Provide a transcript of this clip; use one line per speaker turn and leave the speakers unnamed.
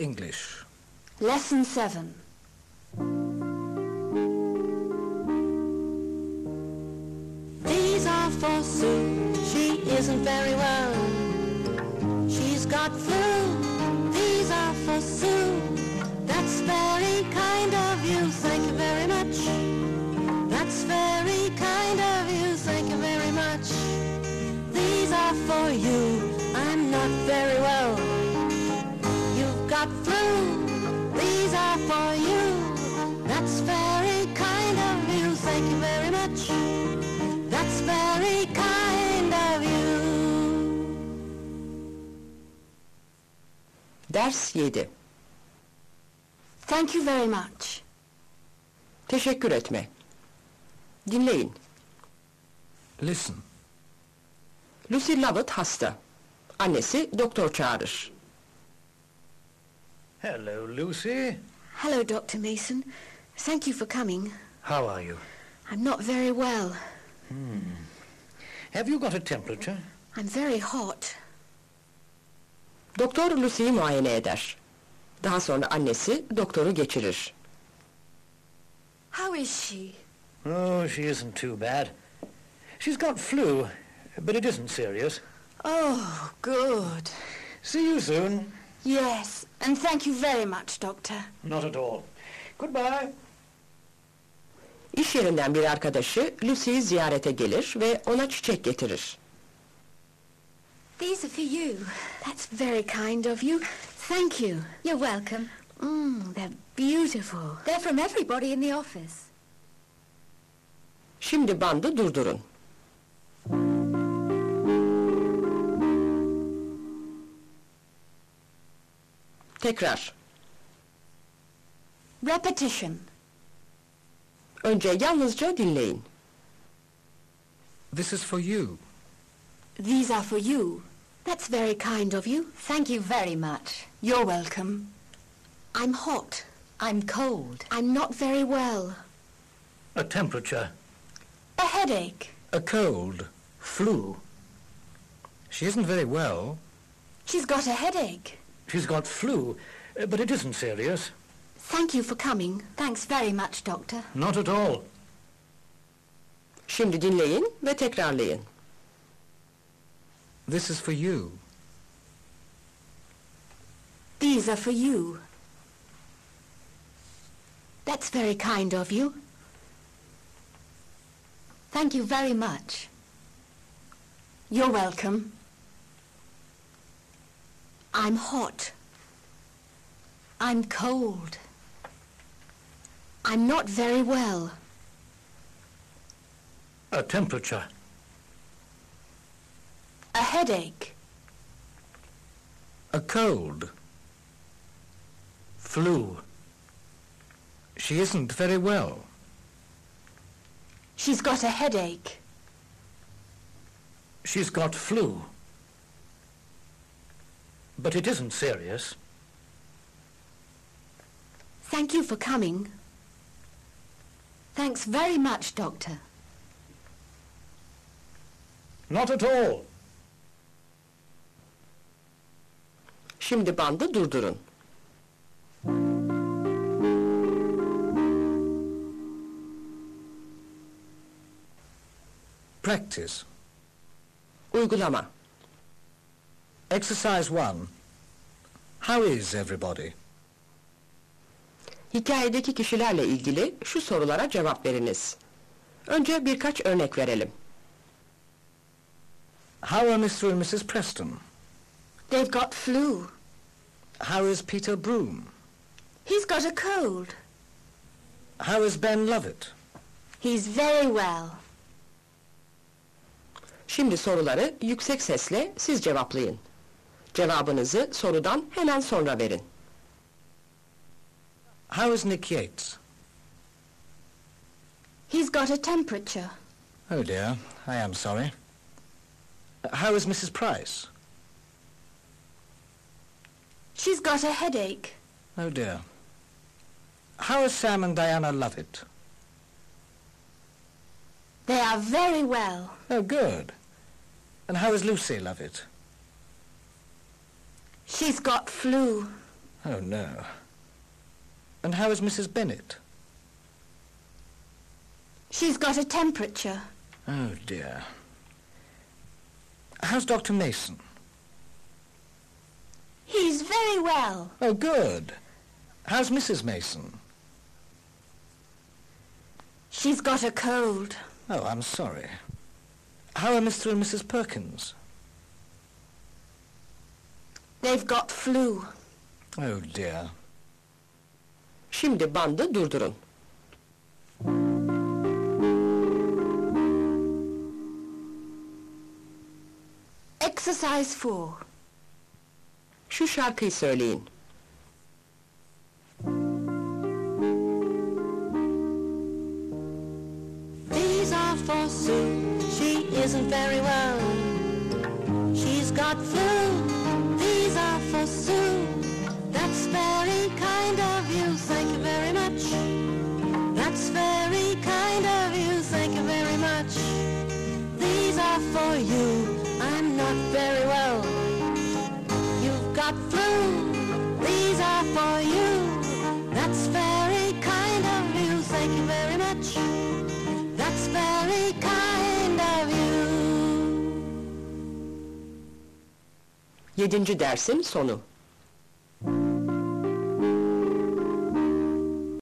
English.
Lesson 7.
These are for Sue. She isn't very well. She's got flu. These are for Sue. That's very kind of you. Thank you very much. That's very kind of you. Thank you very much. These are for you. I'm not very well. Got flu. These are for you. That's very kind of you. Thank you very much. That's very kind of you.
Ders 7.
Thank you very much.
Teşekkür etme. Dinleyin.
Listen.
Lucy Lovett hasta. Annesi doktor çağırır.
Hello, Lucy.
Hello, Dr. Mason. Thank you for coming.
How are you?
I'm not very well. Hmm.
Have you got a temperature?
I'm very hot.
Doktor Lucy'yi muayene eder. Daha sonra annesi doktoru geçirir.
How is she?
Oh, she isn't too bad. She's got flu, but it isn't serious.
Oh, good.
See you soon.
Yes, and thank you very much, Doctor.
Not at all. Goodbye.
İş yerinden bir arkadaşı Lucy'yi ziyarete gelir ve ona çiçek getirir.
These are for you. That's very kind of you. Thank you.
You're welcome.
Mm, they're beautiful.
They're from everybody in the office.
Şimdi bandı durdurun. Tekrar.
Repetition.
Önce yalnızca dinleyin.
This is for you.
These are for you. That's very kind of you.
Thank you very much.
You're welcome. I'm hot.
I'm cold.
I'm not very well.
A temperature.
A headache.
A cold.
Flu.
She isn't very well.
She's got a headache.
She's got flu, uh, but it isn't serious.
Thank you for coming.
Thanks very much, Doctor.
Not at all.
Şimdi dinleyin ve tekrarlayın.
This is for you.
These are for you. That's very kind of you.
Thank you very much.
You're welcome. I'm hot.
I'm cold.
I'm not very well.
A temperature.
A headache.
A cold.
Flu.
She isn't very well.
She's got a headache.
She's got flu. But it isn't serious.
Thank you for coming.
Thanks very much, Doctor.
Not at all.
Şimdi bandı durdurun.
Practice.
Uygulama.
Exercise 1. How is everybody?
Hikayedeki kişilerle ilgili şu sorulara cevap veriniz. Önce birkaç örnek verelim.
How are Mr. and Mrs. Preston?
They've got flu.
How is Peter Broom?
He's got a cold.
How is Ben Lovett?
He's very well.
Şimdi soruları yüksek sesle siz cevaplayın. Cevabınızı sorudan hemen sonra verin.
How is Nick Yates?
He's got a temperature.
Oh dear, I am sorry. How is Mrs. Price?
She's got a headache.
Oh dear. How is Sam and Diana Lovett?
They are very well.
Oh, good. And how is Lucy Lovett?
She's got flu.
Oh, no. And how is Mrs. Bennett?
She's got a temperature.
Oh, dear. How's Dr. Mason?
He's very well.
Oh, good. How's Mrs. Mason?
She's got a cold.
Oh, I'm sorry. How are Mr. and Mrs. Perkins?
They've got flu.
Oh, dear.
Şimdi bandı durdurun.
Exercise four.
Şu şarkıyı söyleyin.
These are for Sue. She isn't very well. She's got flu. That's very kind of you. Thank you very much. That's very kind of you. Thank you very much. These are for you. I'm not very well. You've got flu.
Yedinci dersin sonu.